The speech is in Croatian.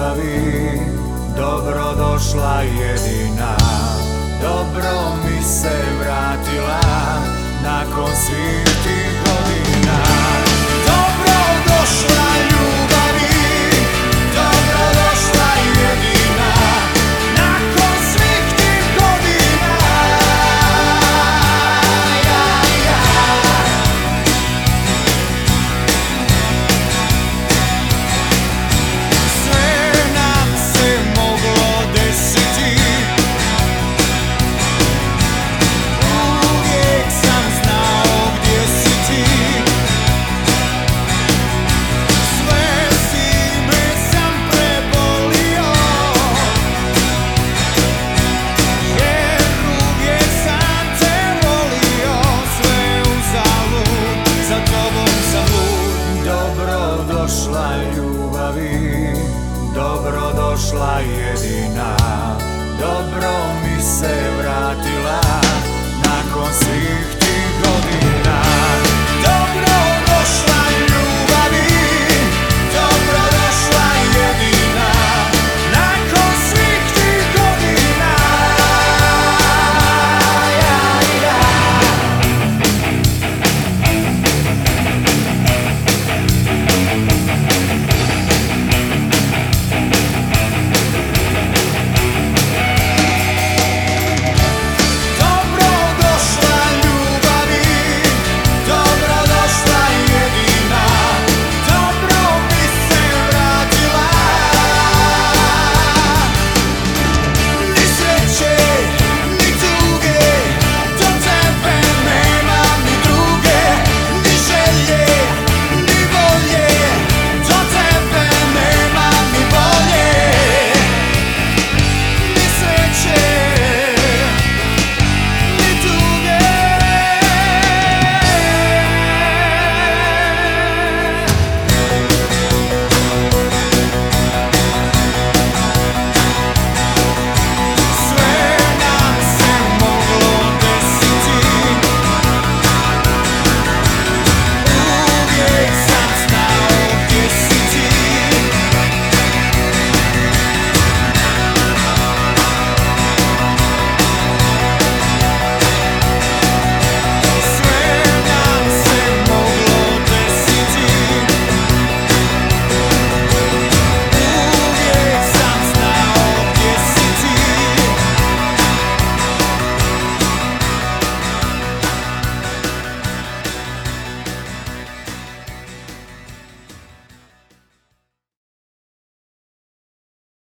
ljubavi Dobro došla jedina. Dobro mi se vratila Nakon svih jedina. Dobro mi se vratila Nakon svih